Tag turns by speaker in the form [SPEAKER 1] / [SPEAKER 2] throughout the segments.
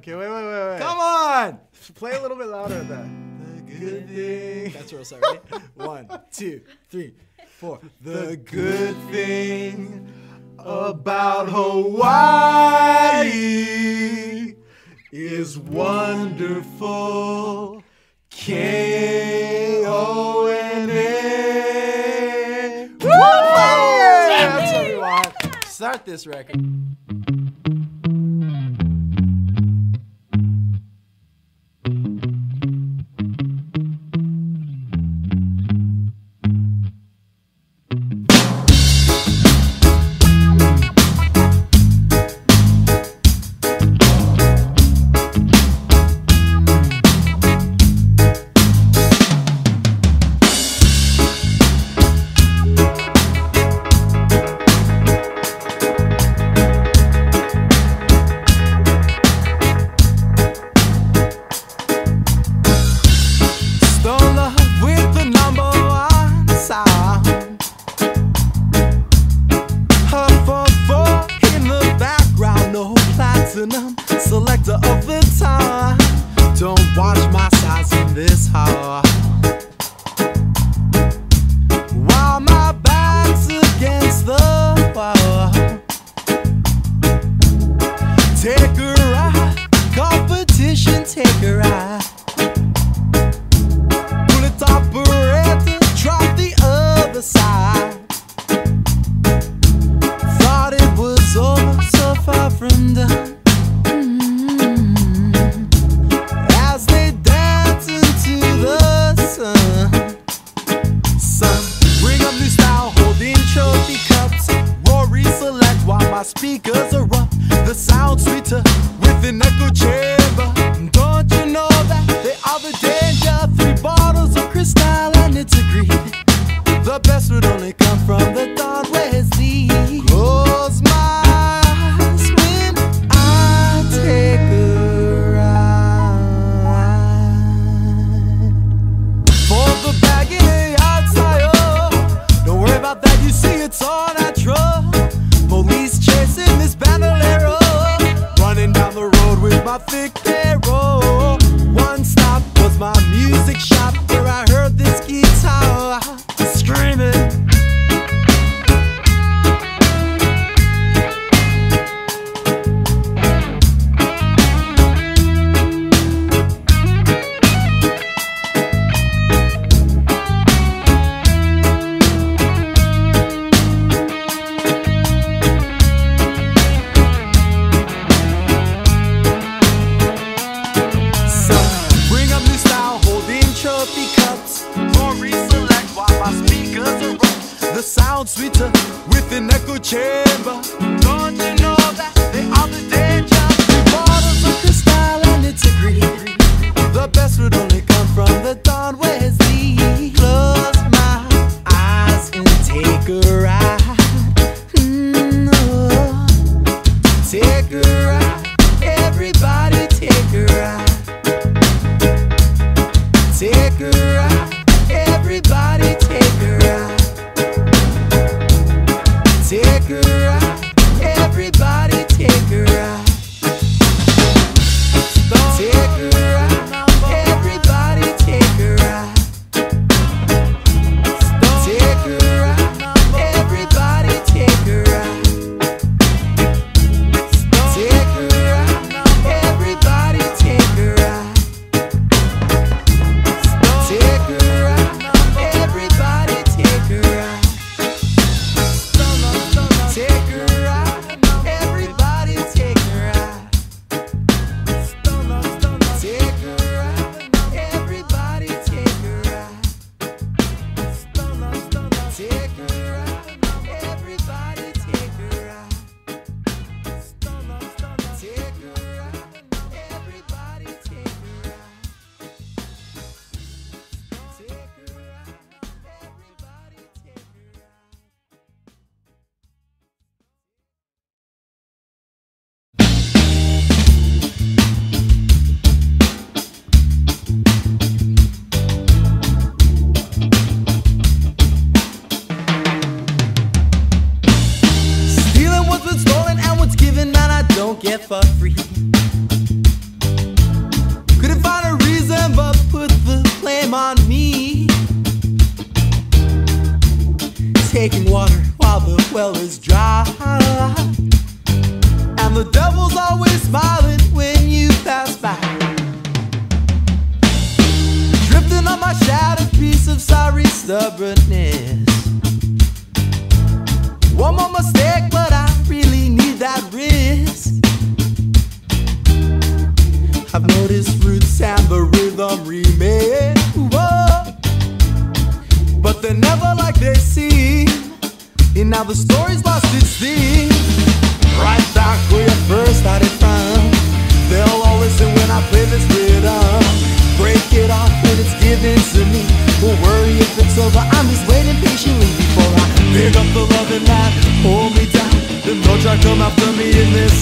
[SPEAKER 1] Okay, wait, wait, wait, wait.
[SPEAKER 2] Come on!
[SPEAKER 1] Play a little bit louder at that. The good, thing.
[SPEAKER 2] That's real sorry. One, two, three, four.
[SPEAKER 1] The good thing about Hawaii is wonderful. K O N A.
[SPEAKER 2] Woo! That's. Start this record.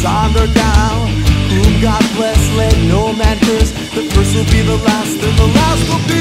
[SPEAKER 2] Sonder down Whom God bless, let no man curse. The first will be the last, and the last will be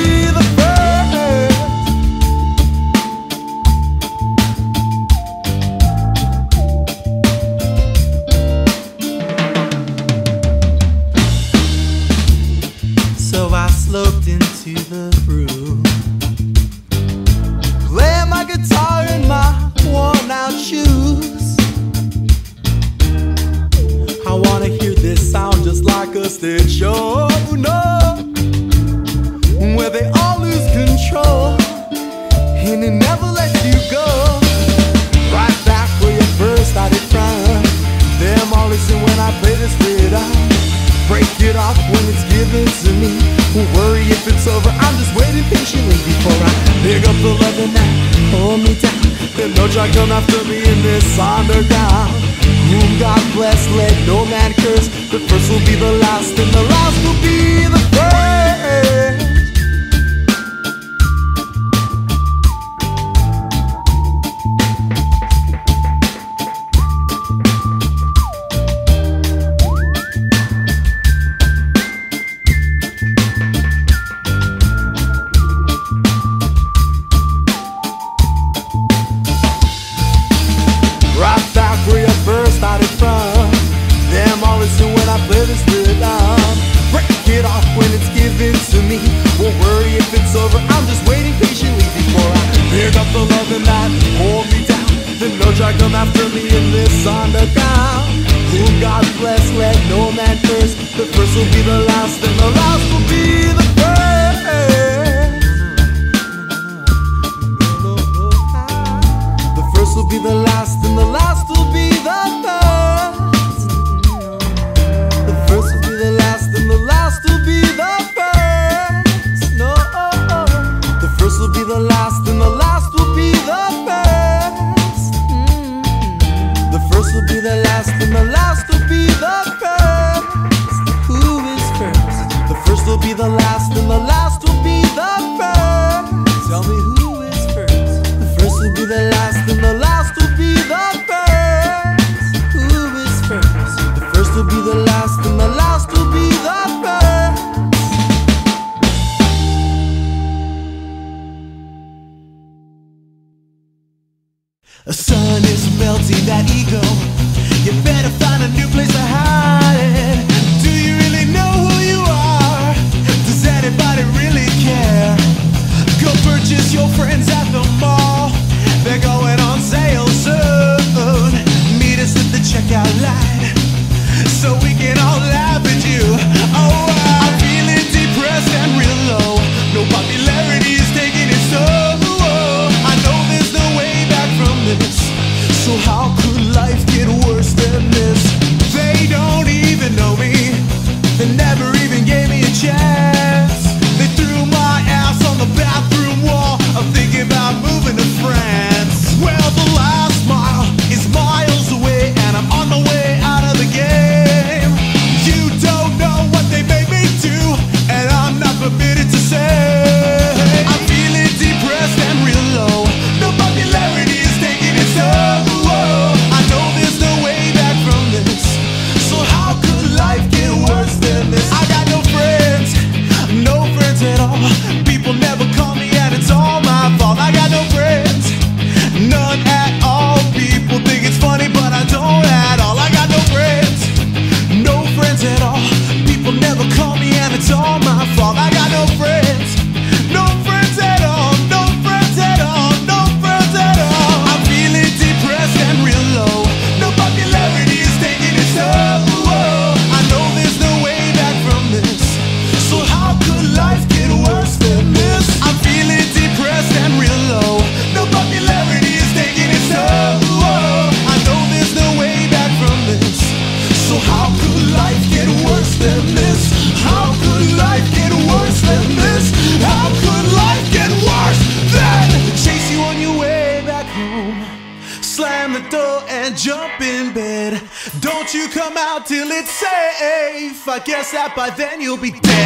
[SPEAKER 1] Guess that by then you'll be dead.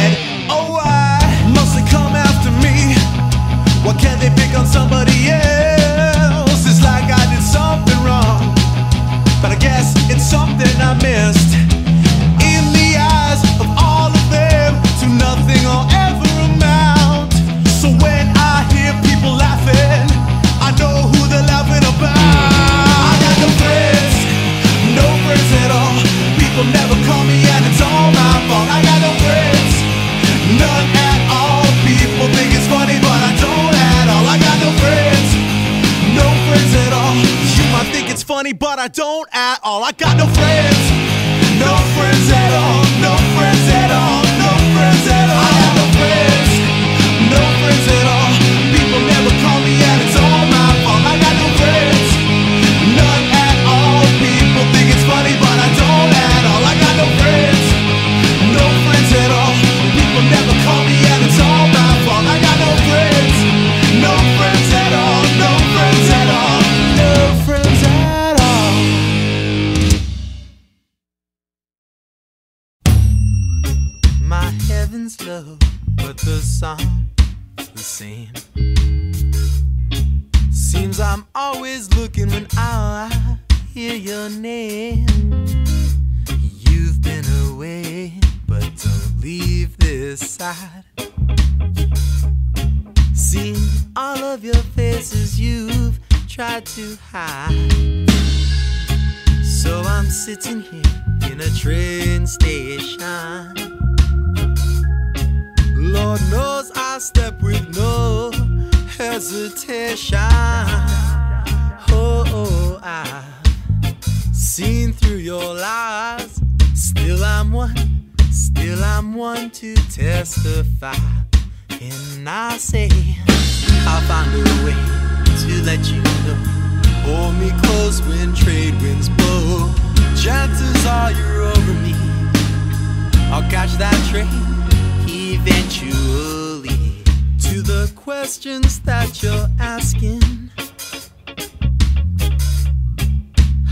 [SPEAKER 2] asking.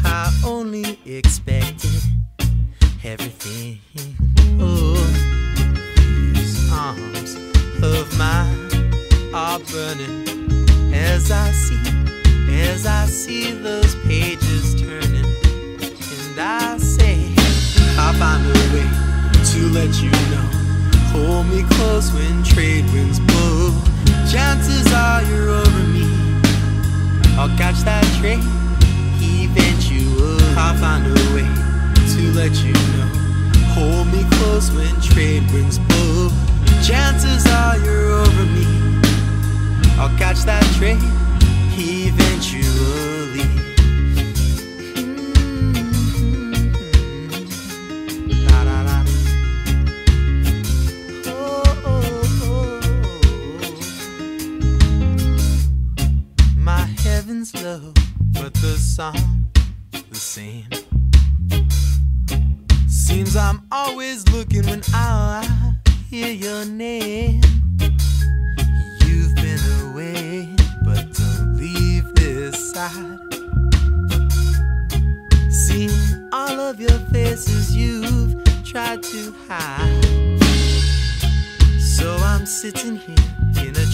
[SPEAKER 2] I only expected everything. Oh, these arms of mine are burning as I see, as I see those pages turning. And I say, I'll find a way to let you know. Hold me close when trade winds blow. Chances are you're over me. I'll catch that train, eventually. I'll find a way to let you know. Hold me close when trade winds blow. Chances are you're over me. I'll catch that train.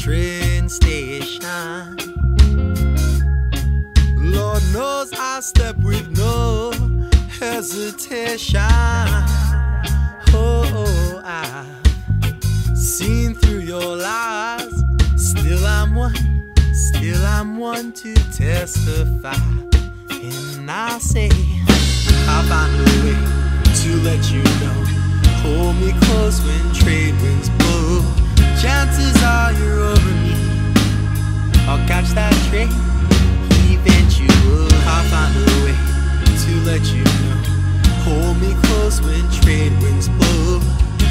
[SPEAKER 2] train station. Lord knows I step with no hesitation. Oh, oh I've seen through your lies. Still I'm one, still I'm one to testify. And I say, I find a way to let you know. Hold me close when trade winds blow. Chances are you're over me. I'll catch that trick, eventually I'll find a way to let you know. Hold me close when trade winds blow.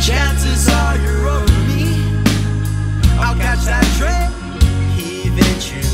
[SPEAKER 2] Chances are you're over me. I'll catch that trick, eventually.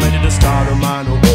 [SPEAKER 3] Ready to start a minor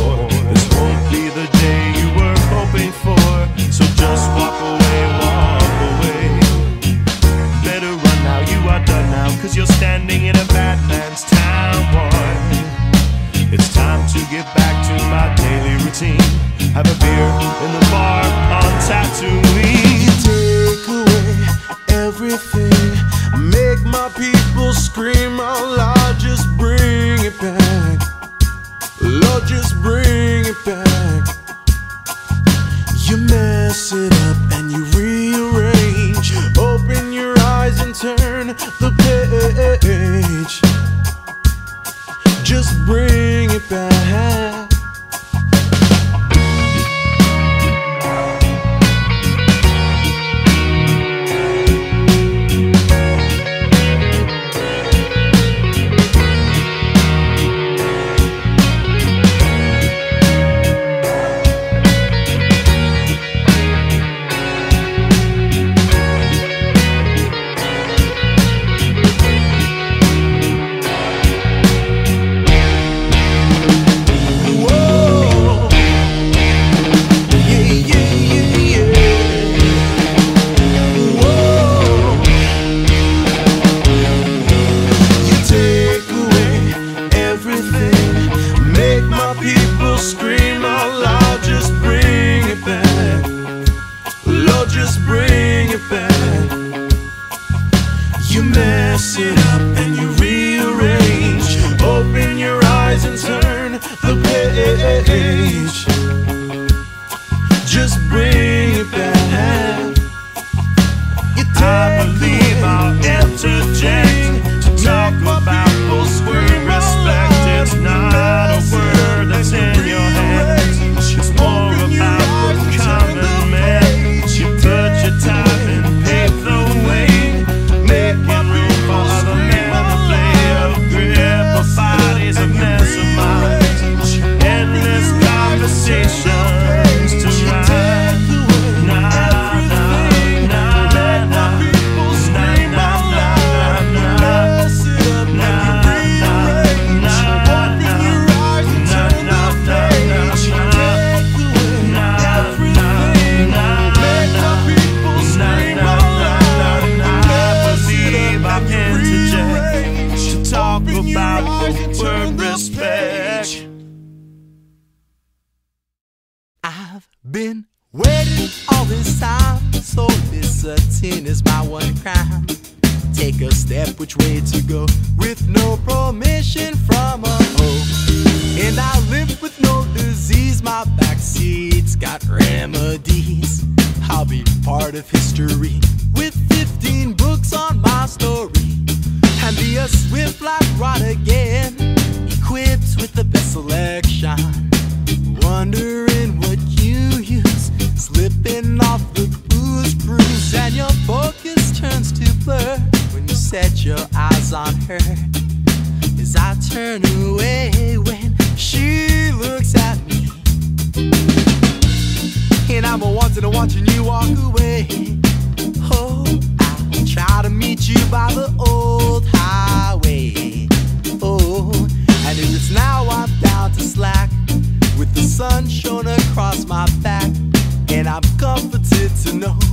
[SPEAKER 2] which way to go, with no permission from a hoe. And I live with no disease, my back seat's got remedies. I'll be part of history with 15 books on my story. And be a swift like rod again, equipped with the best selection. Wondering what you use, slipping off the booze cruise, and your focus turns to blur set your eyes on her as I turn away when she looks at me. And I'm a wanting to watching you walk away. Oh, I try to meet you by the old highway. Oh, and it is now I'm down to slack with the sun shone across my back, and I'm comforted to know.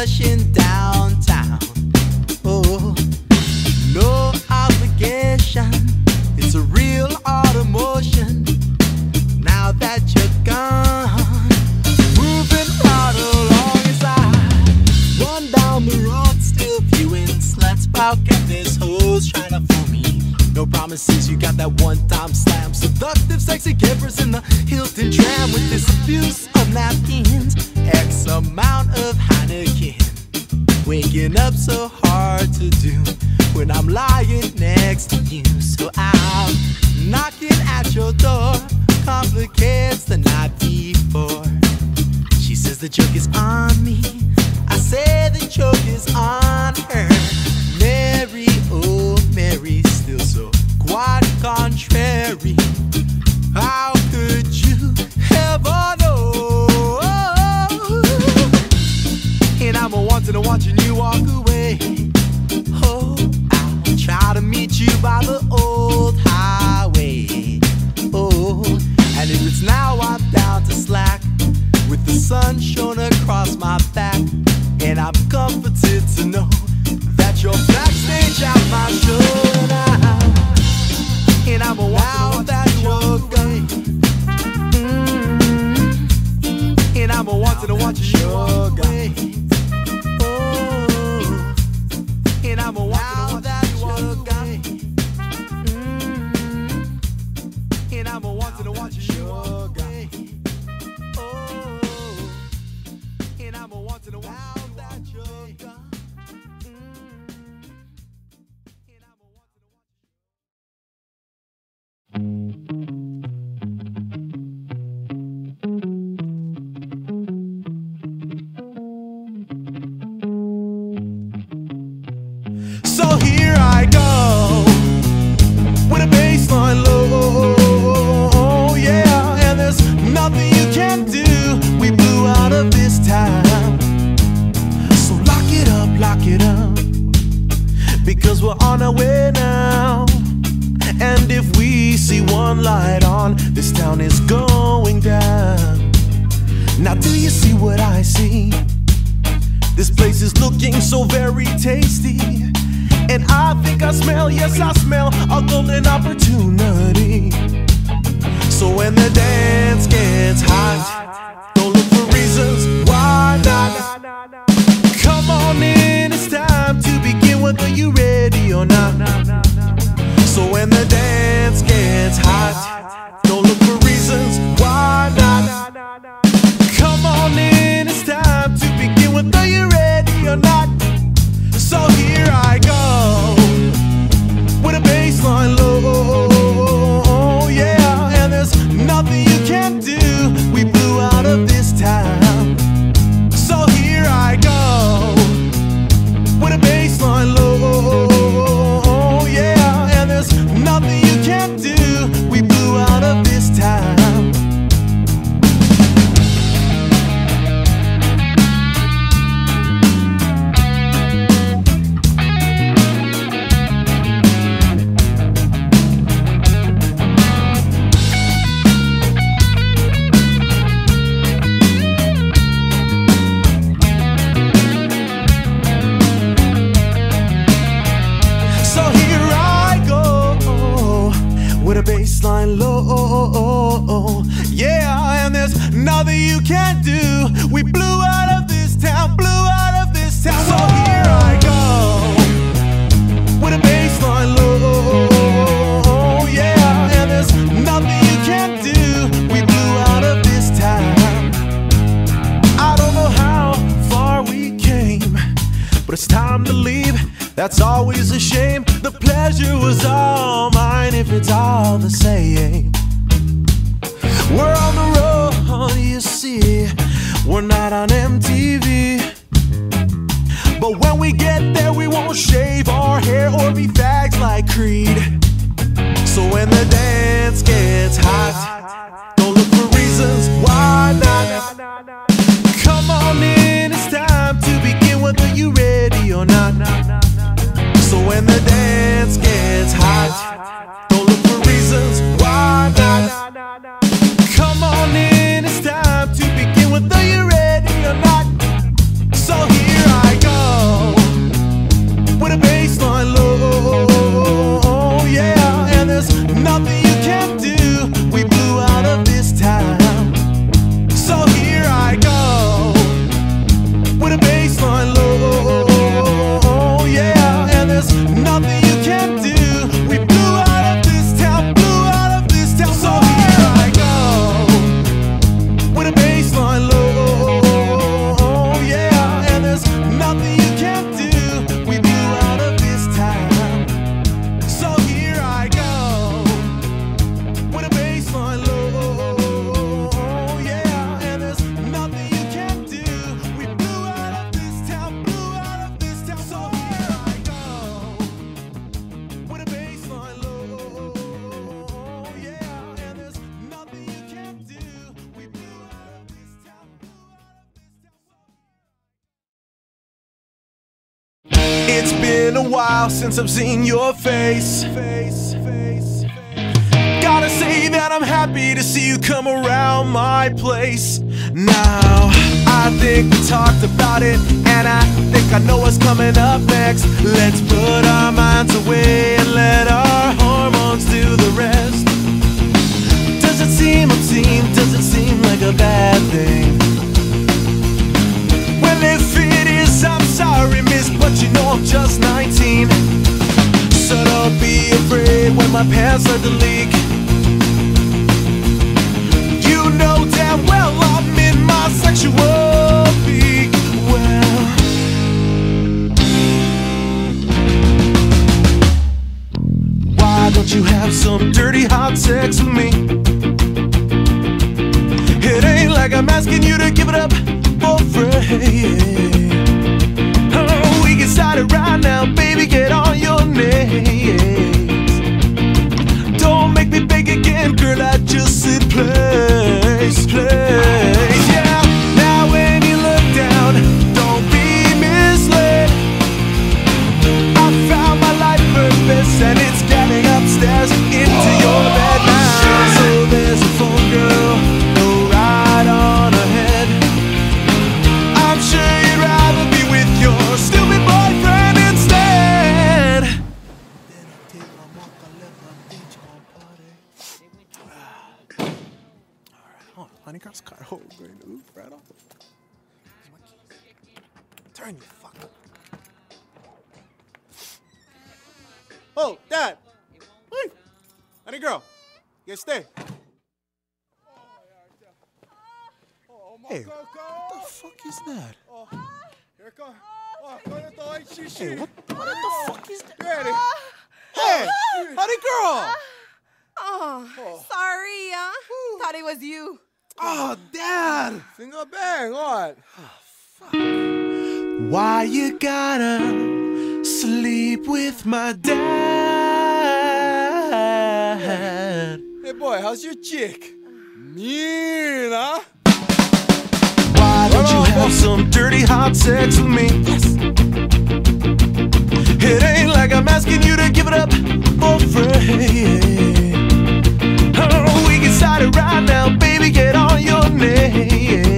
[SPEAKER 1] rushing down. Sugar the same. We're on the road, you see. We're not on MTV. But when we get there, we won't shave our hair or be fags like Creed. So when the dance gets hot, It's been a while since I've seen your face. face, face, face. Gotta say that I'm happy to see you come around my place. Now, I think we talked about it, and I think I know what's coming up next. Let's put our minds away and let our hormones do the rest. Does it seem obscene? Does it seem like a bad thing? Well, if it is, I'm sorry but you know I'm just 19 So don't be afraid when my pants are to leak. You know damn well I'm in my sexual peak. Well Why don't you have some dirty hot sex with me? It ain't like I'm asking you to give it up for free it right now, baby, get on your knees. Don't make me beg again, girl, I just sit play.
[SPEAKER 4] Oh, Dad! Single bang, what?
[SPEAKER 5] Oh,
[SPEAKER 2] fuck.
[SPEAKER 1] Why you gotta sleep with my dad?
[SPEAKER 2] Hey, boy, how's your chick? Mean, huh?
[SPEAKER 1] Why did you have some dirty hot sex with me? Yes. It ain't like I'm asking you to give it up for free got it right now, baby, get on your knees.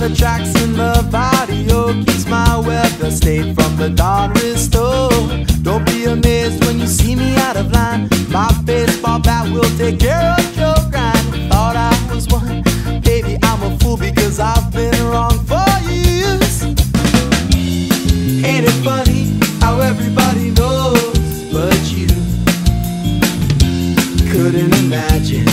[SPEAKER 2] the tracks in the barrio keeps my weather state from the dawn restored. Don't be amazed when you see me out of line. My baseball bat will take care of your grind. Thought I was one, baby, I'm a fool because I've been wrong for years. Ain't it funny how everybody knows but you couldn't imagine?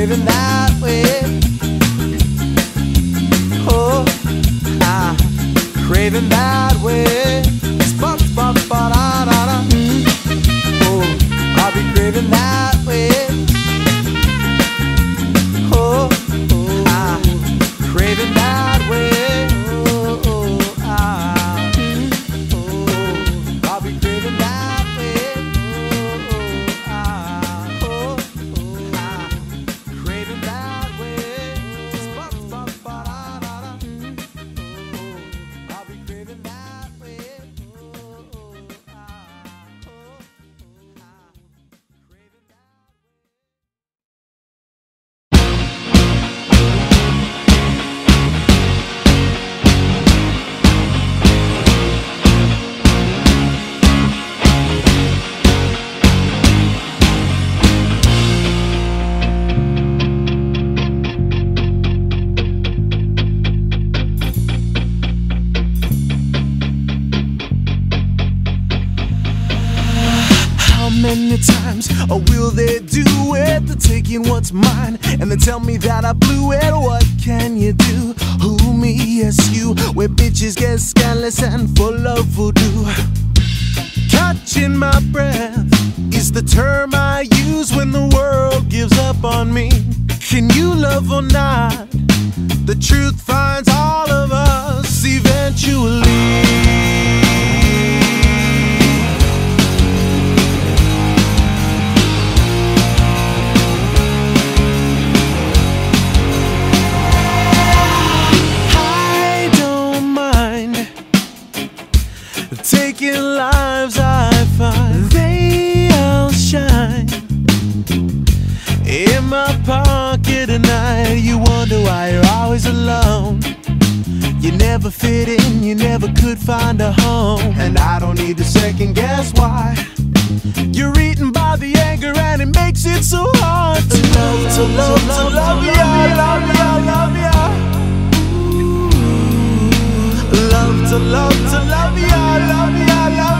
[SPEAKER 2] living that way. Oh, I'm craving that way.
[SPEAKER 1] Tell me that I blew it. What can you do? Who, me, yes, you. Where bitches get scandalous and full of voodoo. Catching my breath is the term I use when the world gives up on me. Can you love or not? The truth finds all of us eventually. Find a home, and I don't need to second guess why. You're eaten by the anger, and it makes it so hard to love, to love, to love ya, love ya, love ya. Love to love to love ya, love ya, love ya.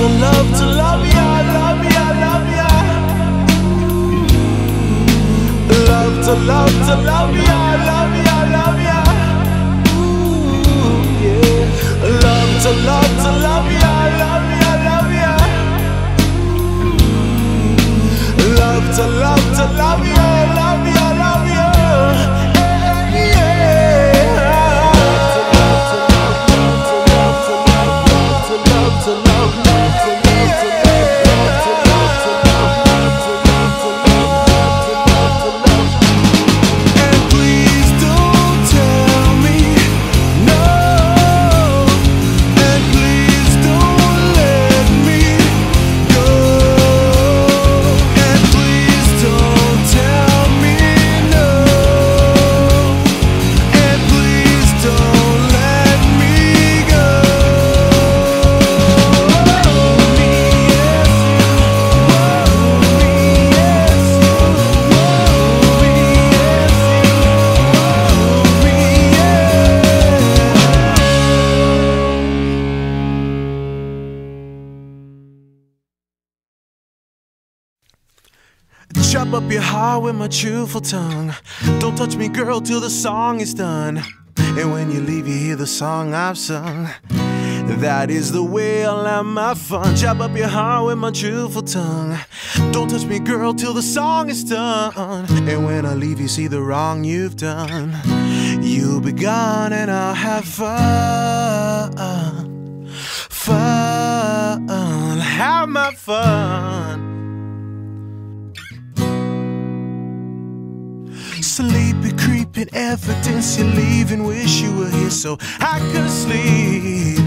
[SPEAKER 1] To love to love ya, love ya, love ya. Love to love to love ya, love ya, love ya. Yeah. Love to love to love ya, love ya, love ya. Love to love to love ya, with my truthful tongue. Don't touch me, girl, till the song is done. And when you leave, you hear the song I've sung. That is the way I'll have my fun. Chop up your heart with my truthful tongue. Don't touch me, girl, till the song is done. And when I leave, you see the wrong you've done. You'll be gone, and I'll have fun. Fun. Have my fun. Sleepy, creeping evidence you're leaving. Wish you were here so I could sleep.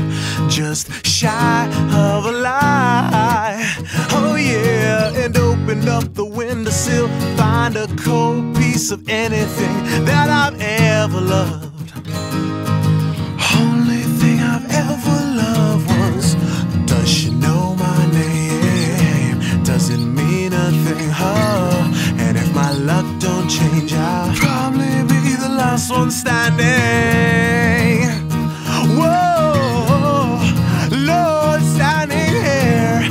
[SPEAKER 1] Just shy of a lie. Oh, yeah. And open up the windowsill. Find a cold piece of anything that I've ever loved. Only thing I've ever loved was Does she know my name? Does it mean a thing? Luck don't change, I'll probably be the last one standing. Whoa, Lord, standing here.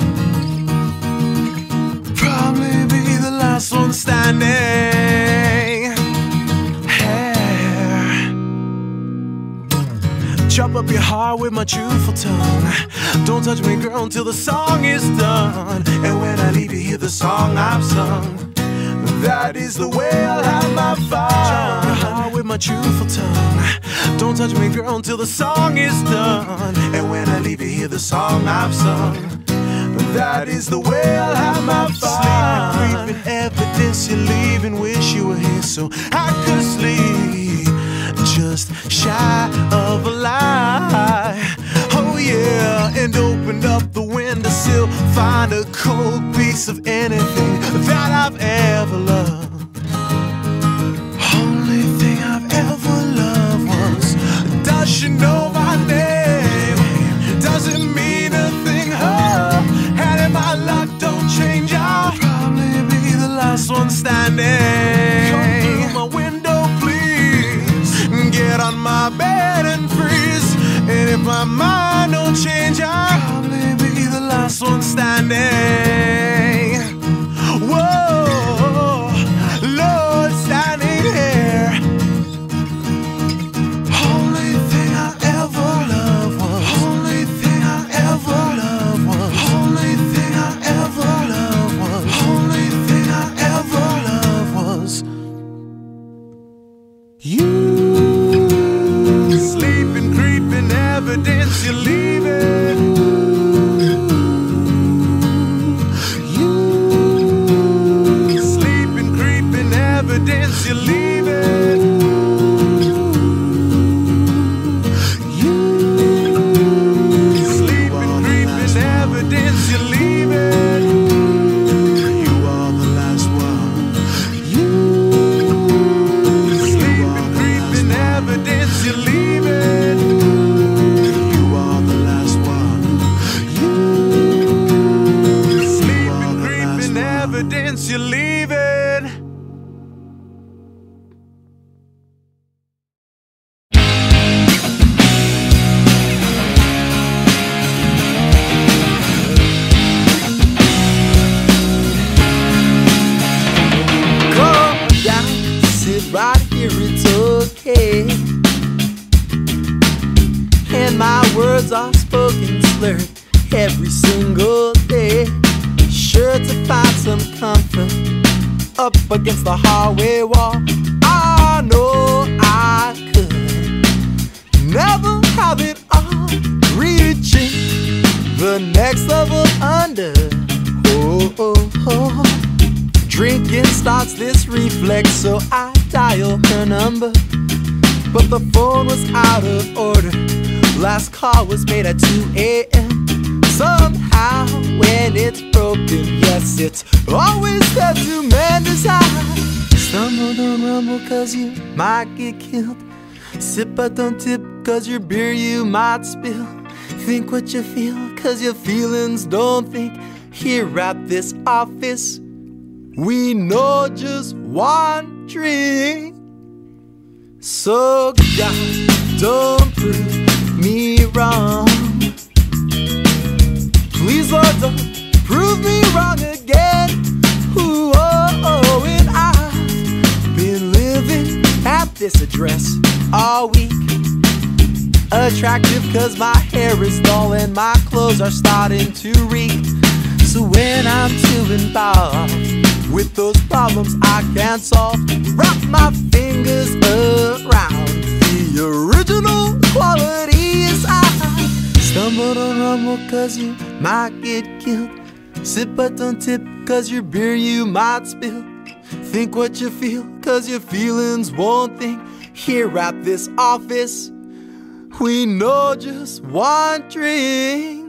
[SPEAKER 1] Probably be the last one standing. Here. Chop up your heart with my truthful tongue. Don't touch me, girl, until the song is done. And when I leave, you hear the song I've sung. That is the way I'll have my fun. With my truthful tongue. Don't touch me, girl, until the song is done. And when I leave, you hear the song I've sung. But that is the way I'll have my fun. Sleeping, creeping evidence you're leaving. Wish you were here so I could sleep. Just shy of a lie. Oh yeah, and opened up the windowsill, find a cold piece of anything that I've ever loved. Only thing I've ever loved was. Does she know my name? Does it mean a thing? Oh, and if my luck don't change, I'll probably be the last one standing. Come through my window, please. Get on my bed and freeze. And if my mind don't change, I'll last one standing. Whoa,
[SPEAKER 2] Stumble, don't rumble, cause you might get killed. Sip, but don't tip, cause your beer you might spill. Think what you feel, cause your feelings don't think. Here at this office, we know just one drink. So God, don't prove me wrong. Please, Lord, don't prove me wrong again. Ooh, this address all week. Attractive cause my hair is dull and my clothes are starting to reek. So when I'm too involved with those problems I can't solve, wrap my fingers around the original quality is I stumble don't rumble cause you might get killed. Sip but don't tip cause your beer you might spill. Think what you feel cause your feelings won't think. Here at this office, we know just one drink.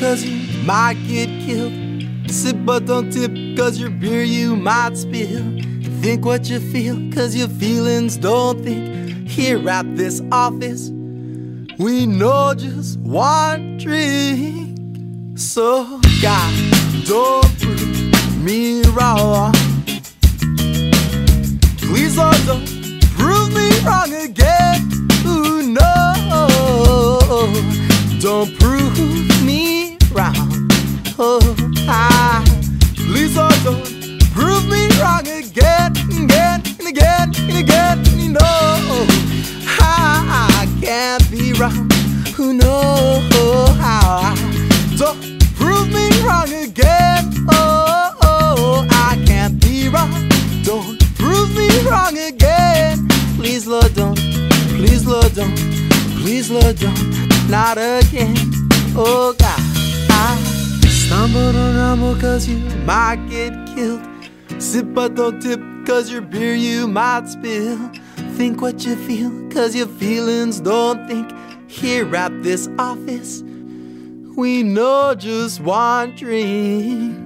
[SPEAKER 2] Cause you might get killed. Sip, but don't tip, cause your beer you might spill. Think what you feel, cause your feelings don't think. Here at this office, we know just one drink. So, God, don't prove me wrong. Please, Lord, don't prove me wrong again. Ooh, no. Don't prove me wrong. Oh, ah. Please, oh, don't prove me wrong again, again, and again, and again. You know, ah, I can't be wrong. Who knows how? Don't prove me wrong again. Oh, oh, I can't be wrong. Don't prove me wrong again. Please, Lord, don't. Please, Lord, don't. Please, Lord, don't. Not again. Oh, God stumbled on rumble cause you might get killed. Sip but don't tip cause your beer you might spill. Think what you feel cause your feelings don't think. Here at this office, we know just one drink.